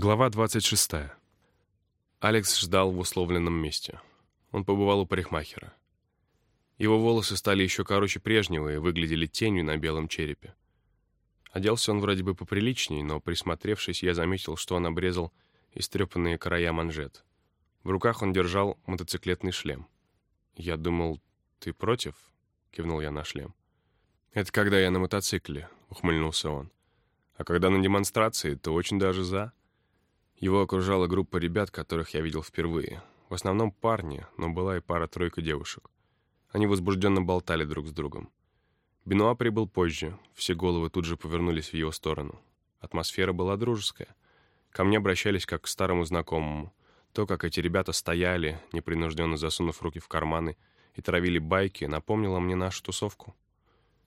Глава 26. Алекс ждал в условленном месте. Он побывал у парикмахера. Его волосы стали еще короче прежнего и выглядели тенью на белом черепе. Оделся он вроде бы поприличней, но, присмотревшись, я заметил, что он обрезал истрепанные края манжет. В руках он держал мотоциклетный шлем. «Я думал, ты против?» — кивнул я на шлем. «Это когда я на мотоцикле», — ухмыльнулся он. «А когда на демонстрации, то очень даже за». Его окружала группа ребят, которых я видел впервые. В основном парни, но была и пара-тройка девушек. Они возбужденно болтали друг с другом. Бенуа прибыл позже, все головы тут же повернулись в его сторону. Атмосфера была дружеская. Ко мне обращались как к старому знакомому. То, как эти ребята стояли, непринужденно засунув руки в карманы, и травили байки, напомнило мне нашу тусовку.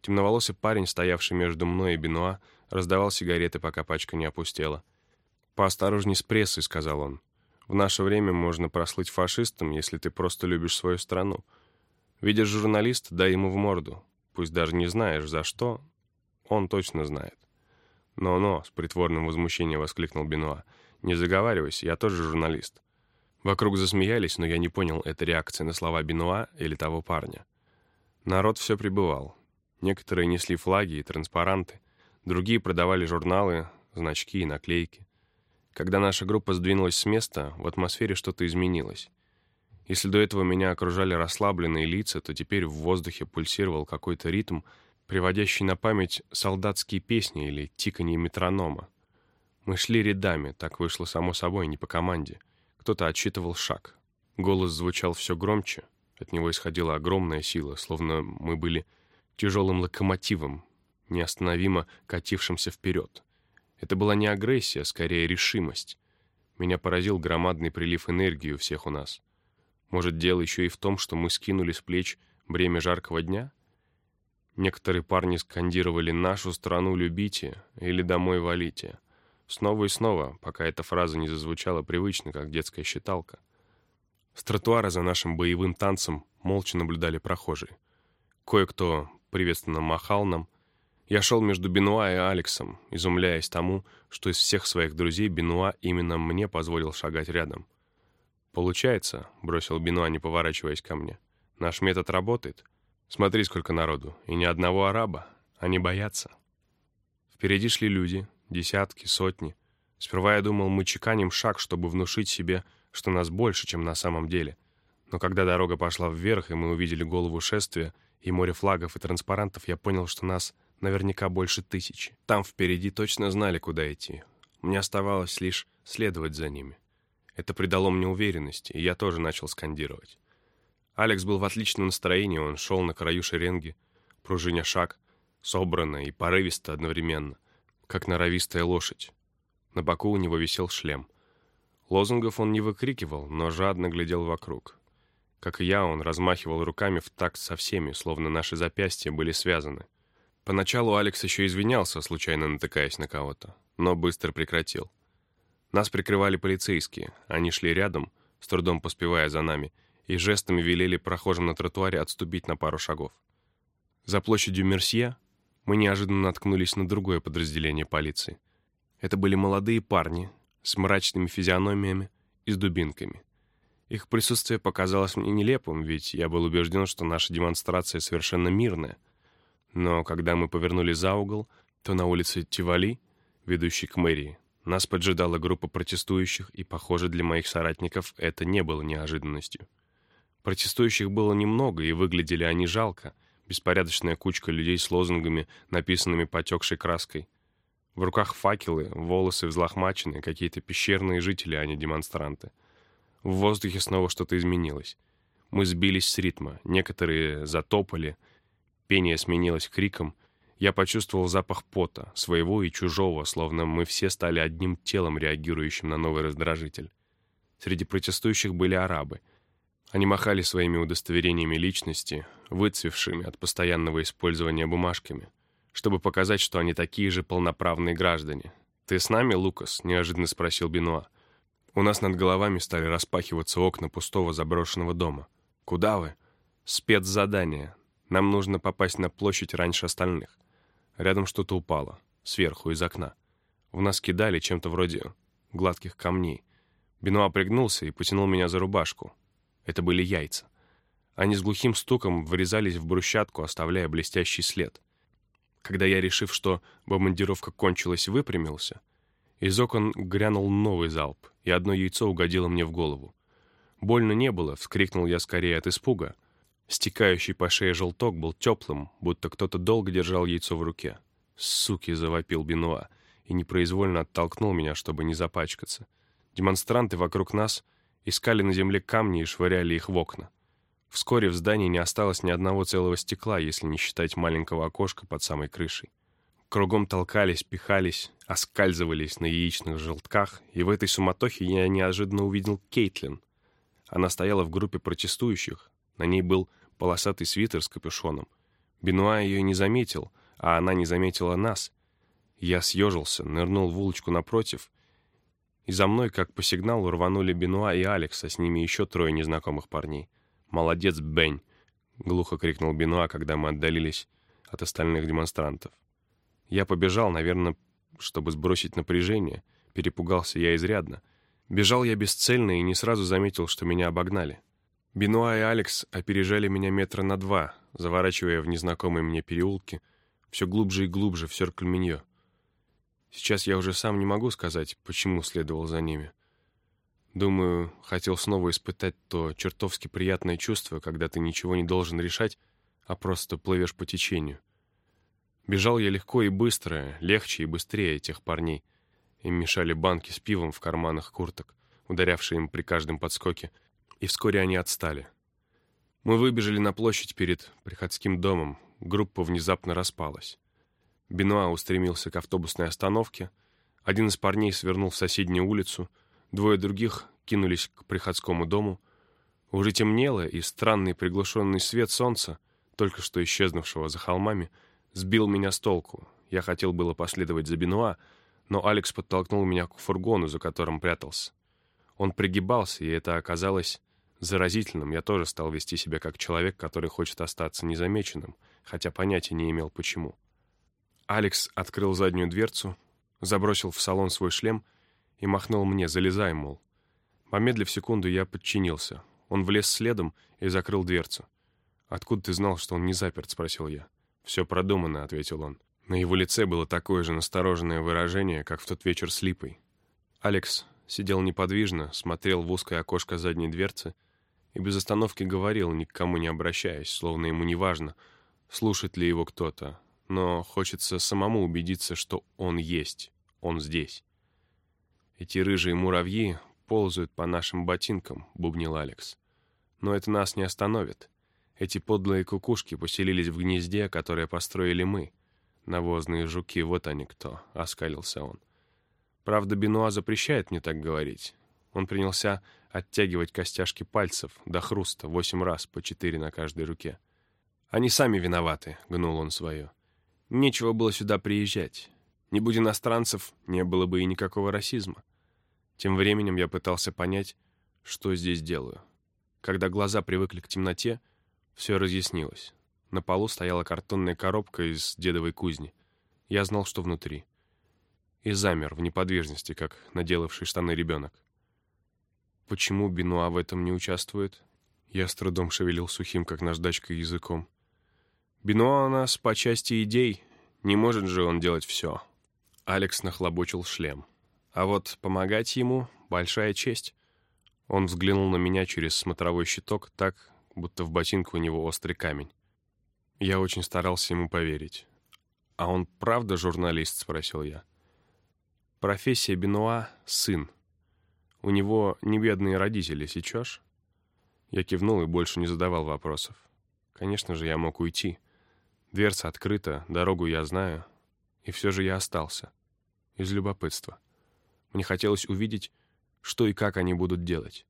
Темноволосый парень, стоявший между мной и Бенуа, раздавал сигареты, пока пачка не опустела — «Поосторожней с прессой», — сказал он. «В наше время можно прослыть фашистом, если ты просто любишь свою страну. Видишь журналиста, дай ему в морду. Пусть даже не знаешь, за что, он точно знает». «Но-но», — с притворным возмущением воскликнул Бенуа, «не заговаривайся, я тоже журналист». Вокруг засмеялись, но я не понял, это реакция на слова Бенуа или того парня. Народ все прибывал. Некоторые несли флаги и транспаранты, другие продавали журналы, значки и наклейки. Когда наша группа сдвинулась с места, в атмосфере что-то изменилось. Если до этого меня окружали расслабленные лица, то теперь в воздухе пульсировал какой-то ритм, приводящий на память солдатские песни или тиканье метронома. Мы шли рядами, так вышло само собой, не по команде. Кто-то отсчитывал шаг. Голос звучал все громче, от него исходила огромная сила, словно мы были тяжелым локомотивом, неостановимо катившимся вперед. Это была не агрессия, скорее решимость. Меня поразил громадный прилив энергии у всех у нас. Может, дело еще и в том, что мы скинули с плеч бремя жаркого дня? Некоторые парни скандировали «нашу страну любите» или «домой валите». Снова и снова, пока эта фраза не зазвучала привычно, как детская считалка. С тротуара за нашим боевым танцем молча наблюдали прохожие. Кое-кто приветственно махал нам, я шел между Бенуа и Алексом, изумляясь тому, что из всех своих друзей Бенуа именно мне позволил шагать рядом. «Получается», — бросил Бенуа, не поворачиваясь ко мне, — «наш метод работает. Смотри, сколько народу, и ни одного араба. Они боятся». Впереди шли люди, десятки, сотни. Сперва я думал, мы чеканим шаг, чтобы внушить себе, что нас больше, чем на самом деле. Но когда дорога пошла вверх, и мы увидели голову шествия и море флагов и транспарантов, я понял, что нас наверняка больше тысячи. Там впереди точно знали, куда идти. Мне оставалось лишь следовать за ними. Это придало мне уверенности, и я тоже начал скандировать. Алекс был в отличном настроении, он шел на краю шеренги, пружиня шаг, собранно и порывисто одновременно, как норовистая лошадь. На боку у него висел шлем. Лозунгов он не выкрикивал, но жадно глядел вокруг. Как и я, он размахивал руками в такт со всеми, словно наши запястья были связаны. Поначалу Алекс еще извинялся, случайно натыкаясь на кого-то, но быстро прекратил. Нас прикрывали полицейские, они шли рядом, с трудом поспевая за нами, и жестами велели прохожим на тротуаре отступить на пару шагов. За площадью Мерсье мы неожиданно наткнулись на другое подразделение полиции. Это были молодые парни с мрачными физиономиями и с дубинками. Их присутствие показалось мне нелепым, ведь я был убежден, что наша демонстрация совершенно мирная — но когда мы повернули за угол, то на улице Тивали, ведущей к мэрии, нас поджидала группа протестующих, и, похоже, для моих соратников это не было неожиданностью. Протестующих было немного, и выглядели они жалко. Беспорядочная кучка людей с лозунгами, написанными потекшей краской. В руках факелы, волосы взлохмаченные, какие-то пещерные жители, а не демонстранты. В воздухе снова что-то изменилось. Мы сбились с ритма, некоторые затопали — Пение сменилось криком. Я почувствовал запах пота, своего и чужого, словно мы все стали одним телом, реагирующим на новый раздражитель. Среди протестующих были арабы. Они махали своими удостоверениями личности, выцвевшими от постоянного использования бумажками, чтобы показать, что они такие же полноправные граждане. «Ты с нами, Лукас?» — неожиданно спросил Бенуа. У нас над головами стали распахиваться окна пустого заброшенного дома. «Куда вы?» «Спецзадание. Нам нужно попасть на площадь раньше остальных. Рядом что-то упало. Сверху, из окна. В нас кидали чем-то вроде гладких камней. Бенуа пригнулся и потянул меня за рубашку. Это были яйца. Они с глухим стуком врезались в брусчатку, оставляя блестящий след. Когда я, решив, что бомбардировка кончилась, выпрямился, из окон грянул новый залп, и одно яйцо угодило мне в голову. Больно не было, вскрикнул я скорее от испуга. Стекающий по шее желток был теплым, будто кто-то долго держал яйцо в руке. «Суки!» — завопил Бенуа и непроизвольно оттолкнул меня, чтобы не запачкаться. Демонстранты вокруг нас искали на земле камни и швыряли их в окна. Вскоре в здании не осталось ни одного целого стекла, если не считать маленького окошка под самой крышей. Кругом толкались, пихались, оскальзывались на яичных желтках, и в этой суматохе я неожиданно увидел Кейтлин. Она стояла в группе протестующих, на ней был полосатый свитер с капюшоном. Бенуа ее не заметил, а она не заметила нас. Я съежился, нырнул в улочку напротив, и за мной, как по сигналу, рванули Бенуа и Алекс, а с ними еще трое незнакомых парней. «Молодец, Бень!» — глухо крикнул Бенуа, когда мы отдалились от остальных демонстрантов. Я побежал, наверное, чтобы сбросить напряжение. Перепугался я изрядно. Бежал я бесцельно и не сразу заметил, что меня обогнали. Бенуа и Алекс опережали меня метра на два, заворачивая в незнакомые мне переулки, все глубже и глубже в Сёркль-Миньо. Сейчас я уже сам не могу сказать, почему следовал за ними. Думаю, хотел снова испытать то чертовски приятное чувство, когда ты ничего не должен решать, а просто плывешь по течению. Бежал я легко и быстро, легче и быстрее этих парней. Им мешали банки с пивом в карманах курток, ударявшие им при каждом подскоке, и вскоре они отстали. Мы выбежали на площадь перед приходским домом, группа внезапно распалась. Бенуа устремился к автобусной остановке, один из парней свернул в соседнюю улицу, двое других кинулись к приходскому дому. Уже темнело, и странный приглушенный свет солнца, только что исчезнувшего за холмами, — сбил меня с толку. Я хотел было последовать за Бенуа, но Алекс подтолкнул меня к фургону, за которым прятался. Он пригибался, и это оказалось заразительным. Я тоже стал вести себя как человек, который хочет остаться незамеченным, хотя понятия не имел почему. Алекс открыл заднюю дверцу, забросил в салон свой шлем и махнул мне «залезай», мол. Помедлив секунду, я подчинился. Он влез следом и закрыл дверцу. «Откуда ты знал, что он не заперт?» — спросил я. «Все продумано», — ответил он. На его лице было такое же настороженное выражение, как в тот вечер с Липой. Алекс сидел неподвижно, смотрел в узкое окошко задней дверцы и без остановки говорил, ни к кому не обращаясь, словно ему не важно, слушает ли его кто-то, но хочется самому убедиться, что он есть, он здесь. «Эти рыжие муравьи ползают по нашим ботинкам», — бубнил Алекс. «Но это нас не остановит. Эти подлые кукушки поселились в гнезде, которое построили мы. Навозные жуки, вот они кто, — оскалился он. Правда, Бенуа запрещает мне так говорить. Он принялся оттягивать костяшки пальцев до хруста восемь раз, по четыре на каждой руке. «Они сами виноваты», — гнул он свое. «Нечего было сюда приезжать. Не будь иностранцев, не было бы и никакого расизма». Тем временем я пытался понять, что здесь делаю. Когда глаза привыкли к темноте, все разъяснилось. На полу стояла картонная коробка из дедовой кузни. Я знал, что внутри. И замер в неподвижности, как наделавший штаны ребенок. Почему Бенуа в этом не участвует? Я с трудом шевелил сухим, как наждачка, языком. Бенуа у нас по части идей. Не может же он делать все. Алекс нахлобучил шлем. А вот помогать ему — большая честь. Он взглянул на меня через смотровой щиток так, будто в ботинку у него острый камень. Я очень старался ему поверить. «А он правда журналист?» — спросил я. «Профессия Бенуа — сын. У него не бедные родители, сечешь?» Я кивнул и больше не задавал вопросов. Конечно же, я мог уйти. Дверца открыта, дорогу я знаю. И все же я остался. Из любопытства. Мне хотелось увидеть, что и как они будут делать.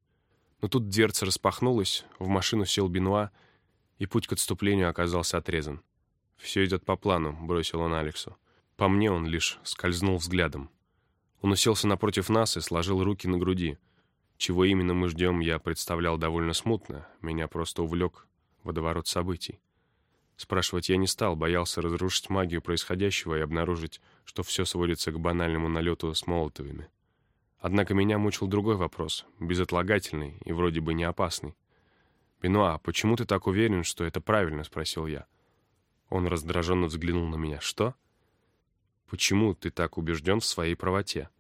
Но тут дверца распахнулась, в машину сел Бенуа, и путь к отступлению оказался отрезан. «Все идет по плану», — бросил он Алексу. По мне он лишь скользнул взглядом. Он уселся напротив нас и сложил руки на груди. Чего именно мы ждем, я представлял довольно смутно. Меня просто увлек водоворот событий. Спрашивать я не стал, боялся разрушить магию происходящего и обнаружить, что все сводится к банальному налету с молотовыми. Однако меня мучил другой вопрос, безотлагательный и вроде бы не опасный. «Бенуа, почему ты так уверен, что это правильно?» — спросил я. Он раздраженно взглянул на меня. «Что?» «Почему ты так убежден в своей правоте?»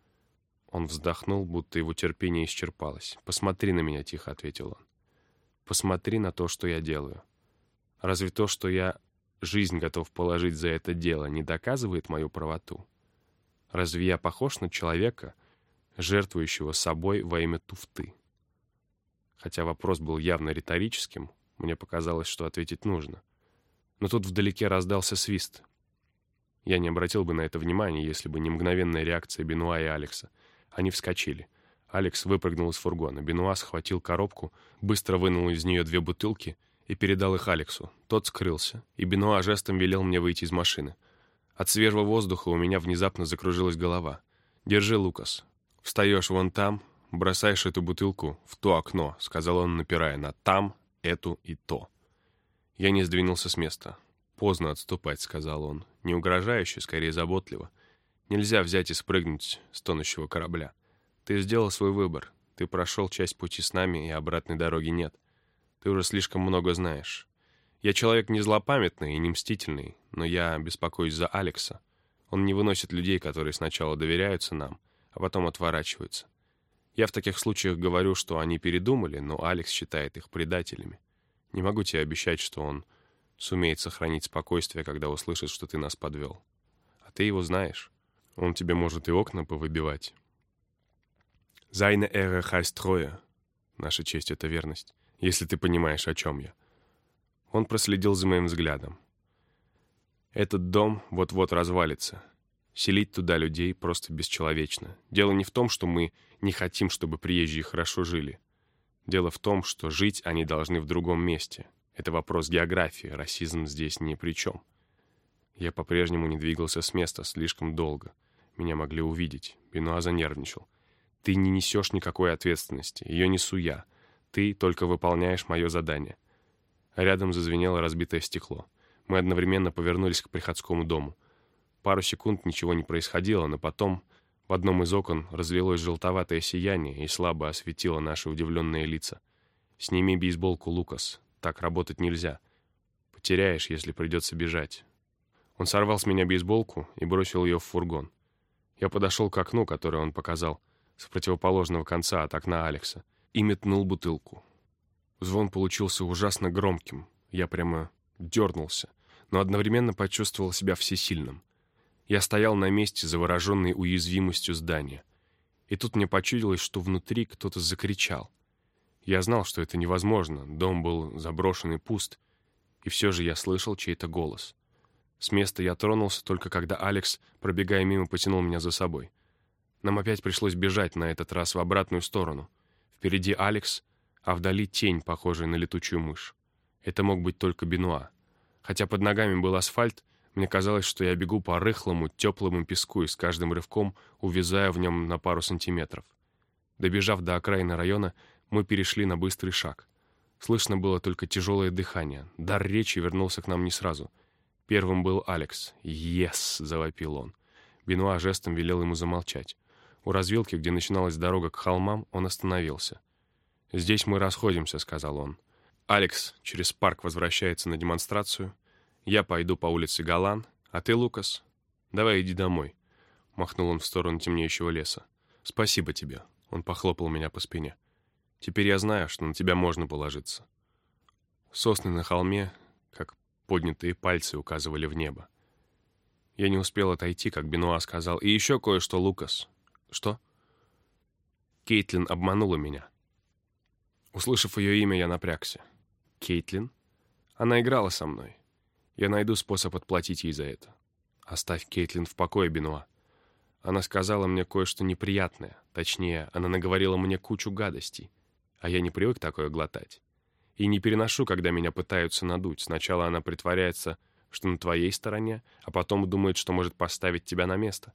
Он вздохнул, будто его терпение исчерпалось. «Посмотри на меня», — тихо ответил он. «Посмотри на то, что я делаю. Разве то, что я жизнь готов положить за это дело, не доказывает мою правоту? Разве я похож на человека, жертвующего собой во имя туфты?» Хотя вопрос был явно риторическим, мне показалось, что ответить нужно. Но тут вдалеке раздался свист — я не обратил бы на это внимания, если бы не мгновенная реакция Бенуа и Алекса. Они вскочили. Алекс выпрыгнул из фургона. Бенуа схватил коробку, быстро вынул из нее две бутылки и передал их Алексу. Тот скрылся, и Бенуа жестом велел мне выйти из машины. От свежего воздуха у меня внезапно закружилась голова. «Держи, Лукас. Встаешь вон там, бросаешь эту бутылку в то окно», — сказал он, напирая на «там», «эту» и «то». Я не сдвинулся с места. «Поздно отступать», — сказал он. Не угрожающе, скорее заботливо. «Нельзя взять и спрыгнуть с тонущего корабля. Ты сделал свой выбор. Ты прошел часть пути с нами, и обратной дороги нет. Ты уже слишком много знаешь. Я человек не злопамятный и не мстительный, но я беспокоюсь за Алекса. Он не выносит людей, которые сначала доверяются нам, а потом отворачиваются. Я в таких случаях говорю, что они передумали, но Алекс считает их предателями. Не могу тебе обещать, что он сумеет сохранить спокойствие, когда услышит, что ты нас подвел. А ты его знаешь. Он тебе может и окна повыбивать. Зайна эра хайстроя. Наша честь — это верность, если ты понимаешь, о чем я. Он проследил за моим взглядом. Этот дом вот-вот развалится. Селить туда людей просто бесчеловечно. Дело не в том, что мы не хотим, чтобы приезжие хорошо жили. Дело в том, что жить они должны в другом месте, это вопрос географии, расизм здесь ни при чем. Я по-прежнему не двигался с места слишком долго. Меня могли увидеть. Бенуа занервничал. «Ты не несешь никакой ответственности. Ее несу я. Ты только выполняешь мое задание». рядом зазвенело разбитое стекло. Мы одновременно повернулись к приходскому дому. Пару секунд ничего не происходило, но потом в одном из окон разлилось желтоватое сияние и слабо осветило наши удивленные лица. «Сними бейсболку, Лукас так работать нельзя. Потеряешь, если придется бежать. Он сорвал с меня бейсболку и бросил ее в фургон. Я подошел к окну, которое он показал, с противоположного конца от окна Алекса, и метнул бутылку. Звон получился ужасно громким. Я прямо дернулся, но одновременно почувствовал себя всесильным. Я стоял на месте, завороженный уязвимостью здания. И тут мне почудилось, что внутри кто-то закричал. Я знал, что это невозможно, дом был заброшен и пуст, и все же я слышал чей-то голос. С места я тронулся только когда Алекс, пробегая мимо, потянул меня за собой. Нам опять пришлось бежать, на этот раз в обратную сторону. Впереди Алекс, а вдали тень, похожая на летучую мышь. Это мог быть только Бенуа. Хотя под ногами был асфальт, мне казалось, что я бегу по рыхлому, теплому песку и с каждым рывком увязая в нем на пару сантиметров. Добежав до окраины района, мы перешли на быстрый шаг. Слышно было только тяжелое дыхание. Дар речи вернулся к нам не сразу. Первым был Алекс. «Ес!» — завопил он. Бенуа жестом велел ему замолчать. У развилки, где начиналась дорога к холмам, он остановился. «Здесь мы расходимся», — сказал он. «Алекс через парк возвращается на демонстрацию. Я пойду по улице Галан, а ты, Лукас, давай иди домой», — махнул он в сторону темнеющего леса. «Спасибо тебе», — он похлопал меня по спине. Теперь я знаю, что на тебя можно положиться. Сосны на холме, как поднятые пальцы, указывали в небо. Я не успел отойти, как Бенуа сказал. И еще кое-что, Лукас. Что? Кейтлин обманула меня. Услышав ее имя, я напрягся. Кейтлин? Она играла со мной. Я найду способ отплатить ей за это. Оставь Кейтлин в покое, Бенуа. Она сказала мне кое-что неприятное. Точнее, она наговорила мне кучу гадостей а я не привык такое глотать. И не переношу, когда меня пытаются надуть. Сначала она притворяется, что на твоей стороне, а потом думает, что может поставить тебя на место.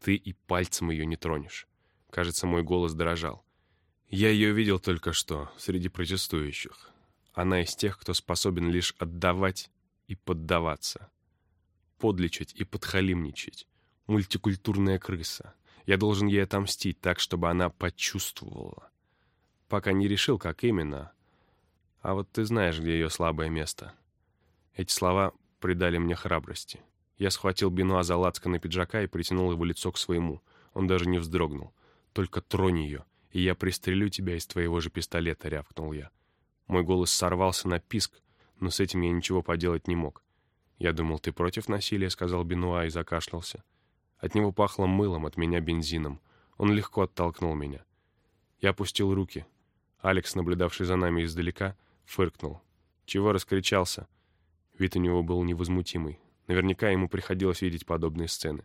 Ты и пальцем ее не тронешь. Кажется, мой голос дрожал. Я ее видел только что, среди протестующих. Она из тех, кто способен лишь отдавать и поддаваться. Подлечить и подхалимничать. Мультикультурная крыса. Я должен ей отомстить так, чтобы она почувствовала. Пока не решил, как именно. А вот ты знаешь, где ее слабое место. Эти слова придали мне храбрости. Я схватил Бенуа за лацканы пиджака и притянул его лицо к своему. Он даже не вздрогнул. «Только тронь ее, и я пристрелю тебя из твоего же пистолета», — рявкнул я. Мой голос сорвался на писк, но с этим я ничего поделать не мог. «Я думал, ты против насилия», — сказал Бенуа и закашлялся. От него пахло мылом, от меня бензином. Он легко оттолкнул меня. Я опустил руки. Алекс, наблюдавший за нами издалека, фыркнул. Чего раскричался? Вид у него был невозмутимый. Наверняка ему приходилось видеть подобные сцены.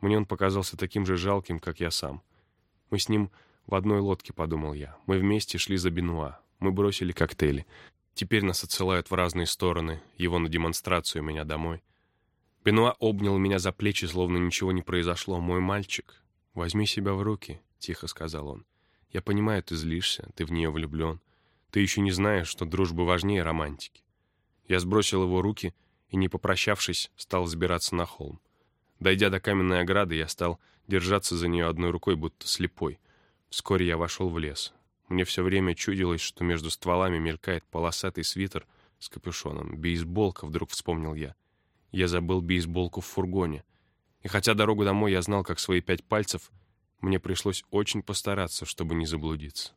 Мне он показался таким же жалким, как я сам. Мы с ним в одной лодке, подумал я. Мы вместе шли за Бенуа. Мы бросили коктейли. Теперь нас отсылают в разные стороны. Его на демонстрацию, меня домой. Бенуа обнял меня за плечи, словно ничего не произошло. «Мой мальчик, возьми себя в руки», — тихо сказал он. «Я понимаю, ты злишься, ты в нее влюблен. Ты еще не знаешь, что дружба важнее романтики». Я сбросил его руки и, не попрощавшись, стал взбираться на холм. Дойдя до каменной ограды, я стал держаться за нее одной рукой, будто слепой. Вскоре я вошел в лес. Мне все время чудилось, что между стволами мелькает полосатый свитер с капюшоном. «Бейсболка», — вдруг вспомнил я. Я забыл бейсболку в фургоне. И хотя дорогу домой я знал как свои пять пальцев, мне пришлось очень постараться, чтобы не заблудиться.